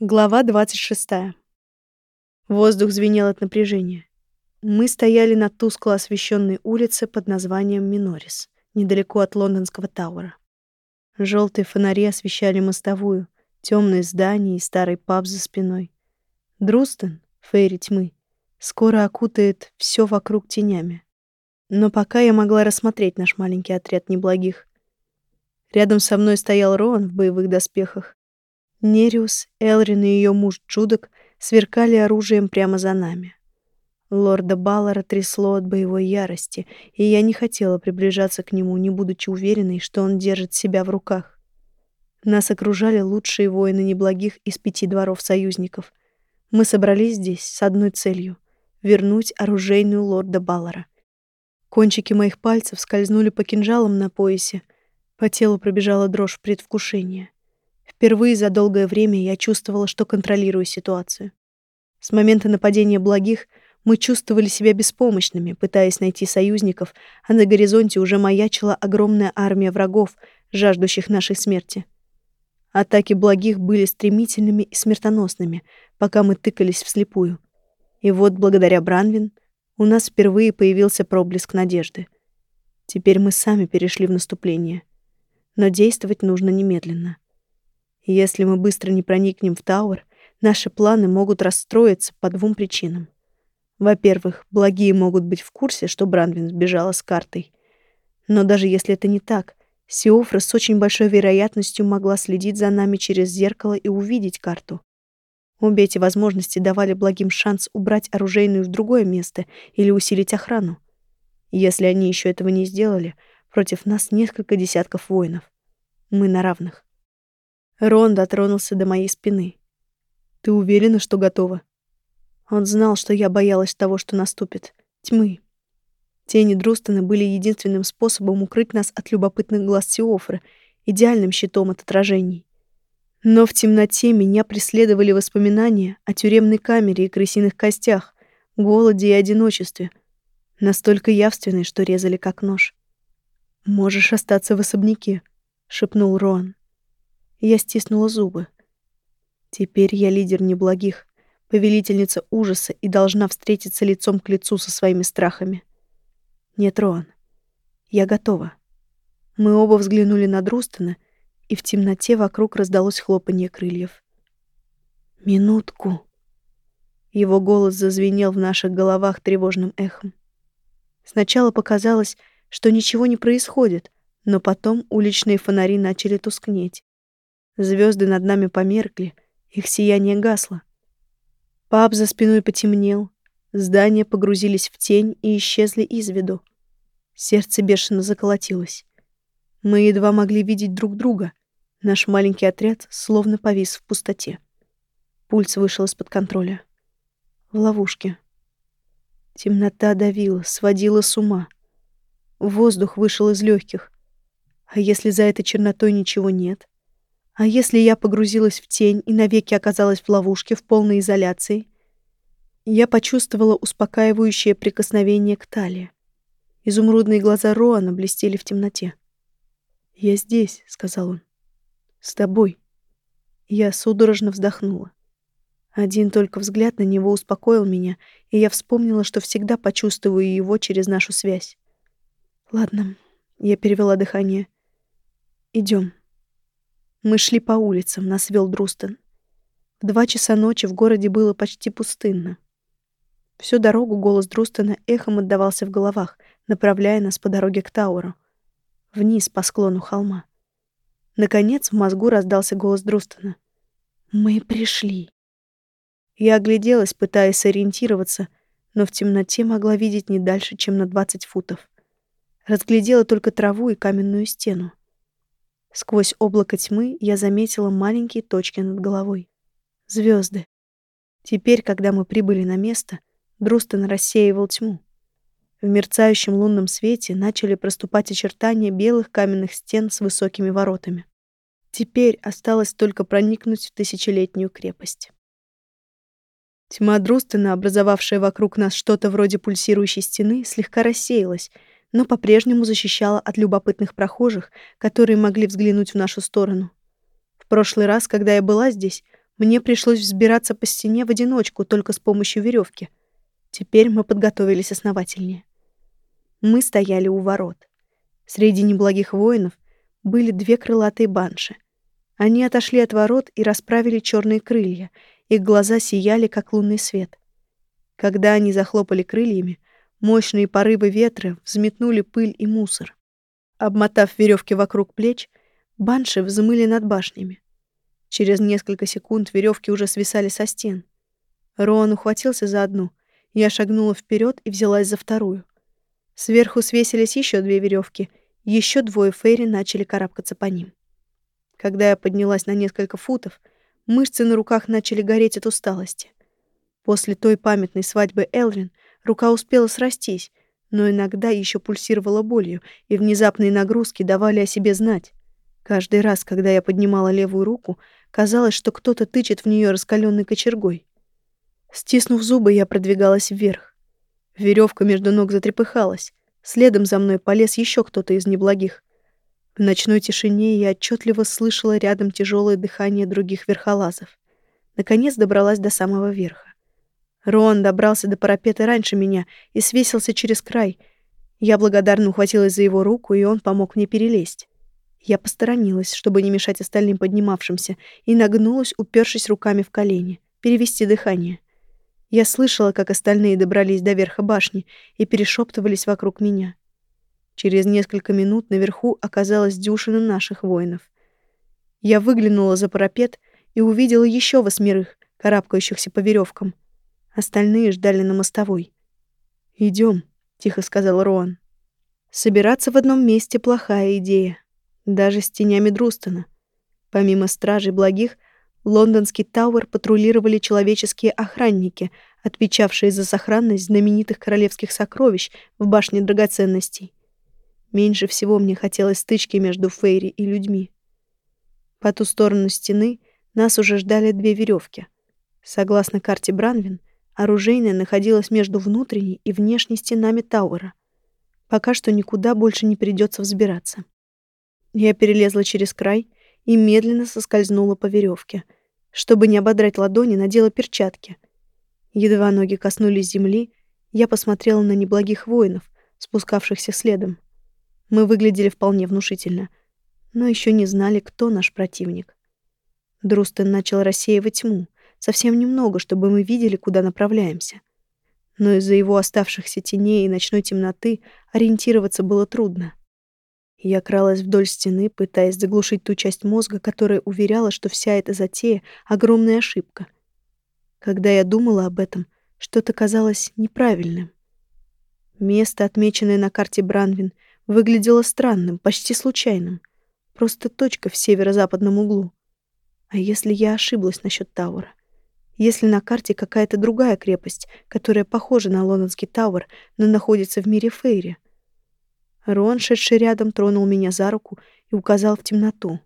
Глава 26. Воздух звенел от напряжения. Мы стояли на тускло освещенной улице под названием Минорис, недалеко от лондонского Тауэра. Желтые фонари освещали мостовую, темные здания и старый паб за спиной. Друстон, фейри тьмы, скоро окутает все вокруг тенями. Но пока я могла рассмотреть наш маленький отряд неблагих. Рядом со мной стоял Роан в боевых доспехах, Нериус, Элрин и ее муж Джудок сверкали оружием прямо за нами. Лорда Баллара трясло от боевой ярости, и я не хотела приближаться к нему, не будучи уверенной, что он держит себя в руках. Нас окружали лучшие воины неблагих из пяти дворов союзников. Мы собрались здесь с одной целью — вернуть оружейную лорда Баллара. Кончики моих пальцев скользнули по кинжалам на поясе, по телу пробежала дрожь предвкушения. Впервые за долгое время я чувствовала, что контролирую ситуацию. С момента нападения благих мы чувствовали себя беспомощными, пытаясь найти союзников, а на горизонте уже маячила огромная армия врагов, жаждущих нашей смерти. Атаки благих были стремительными и смертоносными, пока мы тыкались вслепую. И вот, благодаря Бранвин, у нас впервые появился проблеск надежды. Теперь мы сами перешли в наступление. Но действовать нужно немедленно. Если мы быстро не проникнем в Тауэр, наши планы могут расстроиться по двум причинам. Во-первых, благие могут быть в курсе, что Бранвин сбежала с картой. Но даже если это не так, Сиофра с очень большой вероятностью могла следить за нами через зеркало и увидеть карту. Обе эти возможности давали благим шанс убрать оружейную в другое место или усилить охрану. Если они еще этого не сделали, против нас несколько десятков воинов. Мы на равных. Рон дотронулся до моей спины. «Ты уверена, что готова?» Он знал, что я боялась того, что наступит. Тьмы. Тени Друстона были единственным способом укрыть нас от любопытных глаз Сиофры, идеальным щитом от отражений. Но в темноте меня преследовали воспоминания о тюремной камере и крысиных костях, голоде и одиночестве, настолько явственные, что резали как нож. «Можешь остаться в особняке», — шепнул Рон. Я стиснула зубы. Теперь я лидер неблагих, повелительница ужаса и должна встретиться лицом к лицу со своими страхами. Нет, Роан, я готова. Мы оба взглянули на Друстона, и в темноте вокруг раздалось хлопанье крыльев. «Минутку!» Его голос зазвенел в наших головах тревожным эхом. Сначала показалось, что ничего не происходит, но потом уличные фонари начали тускнеть. Звезды над нами померкли, их сияние гасло. Паб за спиной потемнел, здания погрузились в тень и исчезли из виду. Сердце бешено заколотилось. Мы едва могли видеть друг друга. Наш маленький отряд словно повис в пустоте. Пульс вышел из-под контроля. В ловушке. Темнота давила, сводила с ума. Воздух вышел из легких. А если за этой чернотой ничего нет? А если я погрузилась в тень и навеки оказалась в ловушке в полной изоляции? Я почувствовала успокаивающее прикосновение к талии. Изумрудные глаза Роана блестели в темноте. «Я здесь», — сказал он. «С тобой». Я судорожно вздохнула. Один только взгляд на него успокоил меня, и я вспомнила, что всегда почувствую его через нашу связь. «Ладно», — я перевела дыхание. Идем. Мы шли по улицам, нас вел Друстон. В два часа ночи в городе было почти пустынно. Всю дорогу голос Друстона эхом отдавался в головах, направляя нас по дороге к Тауру. Вниз по склону холма. Наконец в мозгу раздался голос Друстона. «Мы пришли». Я огляделась, пытаясь сориентироваться, но в темноте могла видеть не дальше, чем на 20 футов. Разглядела только траву и каменную стену. Сквозь облако тьмы я заметила маленькие точки над головой. Звезды. Теперь, когда мы прибыли на место, Друстон рассеивал тьму. В мерцающем лунном свете начали проступать очертания белых каменных стен с высокими воротами. Теперь осталось только проникнуть в тысячелетнюю крепость. Тьма Друстона, образовавшая вокруг нас что-то вроде пульсирующей стены, слегка рассеялась — но по-прежнему защищала от любопытных прохожих, которые могли взглянуть в нашу сторону. В прошлый раз, когда я была здесь, Мне пришлось взбираться по стене в одиночку, только с помощью веревки. Теперь мы подготовились основательнее. Мы стояли у ворот. Среди неблагих воинов были две крылатые банши. Они отошли от ворот и расправили черные крылья. Их глаза сияли, как лунный свет. Когда они захлопали крыльями, мощные порывы ветра взметнули пыль и мусор. Обмотав веревки вокруг плеч, банши взмыли над башнями. Через несколько секунд веревки уже свисали со стен. Роан ухватился за одну. Я шагнула вперед и взялась за вторую. Сверху свесились еще две веревки. Еще двое фейри начали карабкаться по ним. Когда я поднялась на несколько футов, мышцы на руках начали гореть от усталости. После той памятной свадьбы Элрин рука успела срастись, но иногда еще пульсировала болью, и внезапные нагрузки давали о себе знать. Каждый раз, когда я поднимала левую руку, казалось, что кто-то тычет в нее раскаленной кочергой. Стиснув зубы, я продвигалась вверх. Веревка между ног затрепыхалась. Следом за мной полез еще кто-то из неблагих. В ночной тишине я отчетливо слышала рядом тяжелое дыхание других верхолазов. Наконец добралась до самого верха. Рон добрался до парапета раньше меня и свесился через край. Я благодарно ухватилась за его руку, и он помог мне перелезть. Я посторонилась, чтобы не мешать остальным поднимавшимся, и нагнулась, упершись руками в колени, перевести дыхание. Я слышала, как остальные добрались до верха башни и перешептывались вокруг меня. Через несколько минут наверху оказалась дюшина наших воинов. Я выглянула за парапет и увидела еще восьмерых, карабкающихся по веревкам. Остальные ждали на мостовой. Идем, тихо сказал Роан. Собираться в одном месте плохая идея, даже с тенями Друстона. Помимо стражей благих, лондонский Тауэр патрулировали человеческие охранники, отвечавшие за сохранность знаменитых королевских сокровищ в башне драгоценностей. Меньше всего мне хотелось стычки между Фейри и людьми. По ту сторону стены нас уже ждали две веревки. Согласно карте Бранвин, Оружейная находилась между внутренней и внешней стенами Тауэра. Пока что никуда больше не придется взбираться. Я перелезла через край и медленно соскользнула по веревке. Чтобы не ободрать ладони, надела перчатки. Едва ноги коснулись земли, я посмотрела на неблагих воинов, спускавшихся следом. Мы выглядели вполне внушительно, но еще не знали, кто наш противник. Друстен начал рассеивать тьму, Совсем немного, чтобы мы видели, куда направляемся. Но из-за его оставшихся теней и ночной темноты ориентироваться было трудно. Я кралась вдоль стены, пытаясь заглушить ту часть мозга, которая уверяла, что вся эта затея — огромная ошибка. Когда я думала об этом, что-то казалось неправильным. Место, отмеченное на карте Бранвин, выглядело странным, почти случайным. Просто точка в северо-западном углу. А если я ошиблась насчет Тауэра? Если на карте какая-то другая крепость, которая похожа на Лондонский Тауэр, но находится в мире Фейри. Рон, шедший рядом, тронул меня за руку и указал в темноту.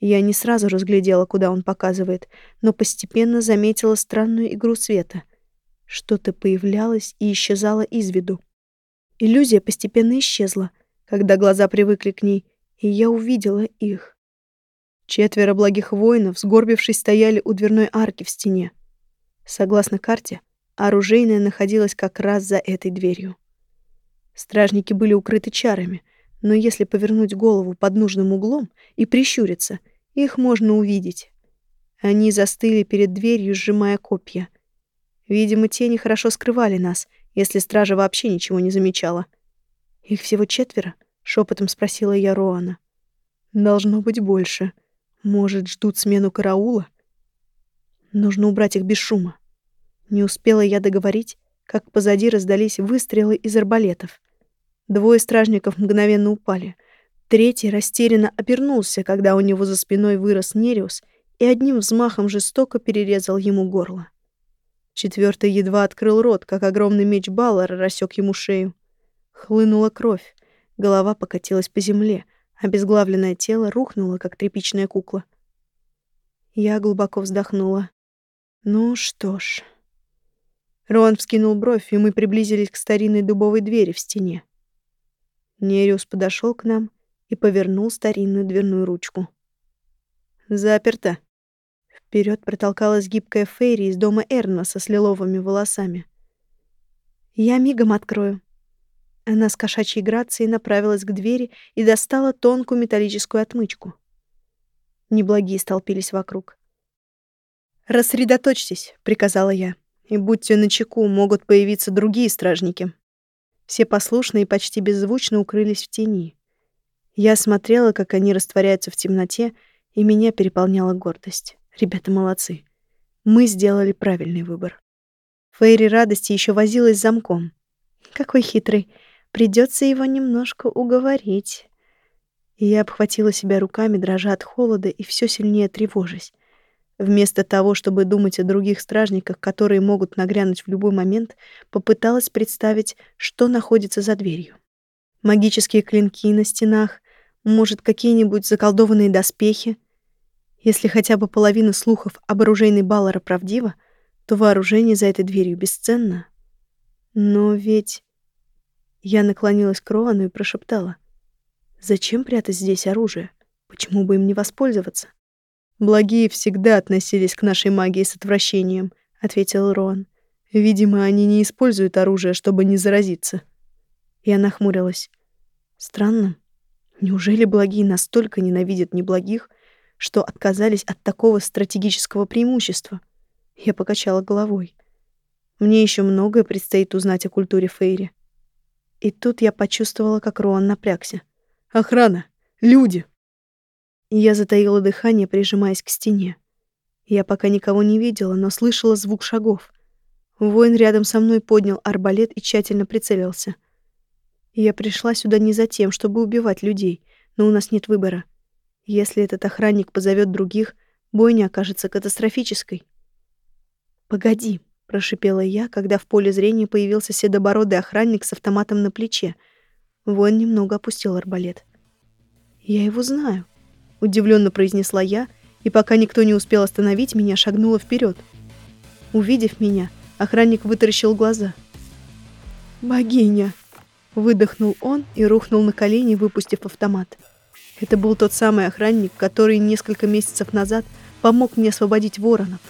Я не сразу разглядела, куда он показывает, но постепенно заметила странную игру света. Что-то появлялось и исчезало из виду. Иллюзия постепенно исчезла, когда глаза привыкли к ней, и я увидела их. Четверо благих воинов, сгорбившись, стояли у дверной арки в стене. Согласно карте, оружейная находилась как раз за этой дверью. Стражники были укрыты чарами, но если повернуть голову под нужным углом и прищуриться, их можно увидеть. Они застыли перед дверью, сжимая копья. Видимо, тени хорошо скрывали нас, если стража вообще ничего не замечала. «Их всего четверо?» — шепотом спросила я Роана. «Должно быть больше», может, ждут смену караула? Нужно убрать их без шума. Не успела я договорить, как позади раздались выстрелы из арбалетов. Двое стражников мгновенно упали. Третий растерянно обернулся, когда у него за спиной вырос Нериус и одним взмахом жестоко перерезал ему горло. Четвертый едва открыл рот, как огромный меч Баллара рассек ему шею. Хлынула кровь, голова покатилась по земле, Обезглавленное тело рухнуло, как тряпичная кукла. Я глубоко вздохнула. Ну что ж. Роан вскинул бровь, и мы приблизились к старинной дубовой двери в стене. Нериус подошел к нам и повернул старинную дверную ручку. «Заперто». Вперед протолкалась гибкая Фейри из дома Эрнмаса с лиловыми волосами. «Я мигом открою». Она с кошачьей грацией направилась к двери и достала тонкую металлическую отмычку. Неблагие столпились вокруг. «Рассредоточьтесь», — приказала я. «И будьте начеку, могут появиться другие стражники». Все послушно и почти беззвучно укрылись в тени. Я смотрела, как они растворяются в темноте, и меня переполняла гордость. Ребята молодцы. Мы сделали правильный выбор. Фейри радости еще возилась с замком. Какой хитрый. Придется его немножко уговорить. И я обхватила себя руками, дрожа от холода и все сильнее тревожась. Вместо того, чтобы думать о других стражниках, которые могут нагрянуть в любой момент, попыталась представить, что находится за дверью. Магические клинки на стенах, может, какие-нибудь заколдованные доспехи. Если хотя бы половина слухов об оружейной Баллара правдива, то вооружение за этой дверью бесценно. Но ведь... Я наклонилась к Роану и прошептала. «Зачем прятать здесь оружие? Почему бы им не воспользоваться?» «Благие всегда относились к нашей магии с отвращением», — ответил Роан. «Видимо, они не используют оружие, чтобы не заразиться». Я нахмурилась. «Странно. Неужели благие настолько ненавидят неблагих, что отказались от такого стратегического преимущества?» Я покачала головой. Мне еще многое предстоит узнать о культуре Фейри. И тут я почувствовала, как Роан напрягся. «Охрана! Люди!» Я затаила дыхание, прижимаясь к стене. Я пока никого не видела, но слышала звук шагов. Воин рядом со мной поднял арбалет и тщательно прицелился. Я пришла сюда не за тем, чтобы убивать людей, но у нас нет выбора. Если этот охранник позовет других, бойня окажется катастрофической. «Погоди», — прошипела я, когда в поле зрения появился седобородый охранник с автоматом на плече. Воин немного опустил арбалет. «Я его знаю удивленно произнесла я, и пока никто не успел остановить меня, шагнула вперед. Увидев меня, охранник вытаращил глаза. «Богиня!» — выдохнул он и рухнул на колени, выпустив автомат. Это был тот самый охранник, который несколько месяцев назад помог мне освободить воронов.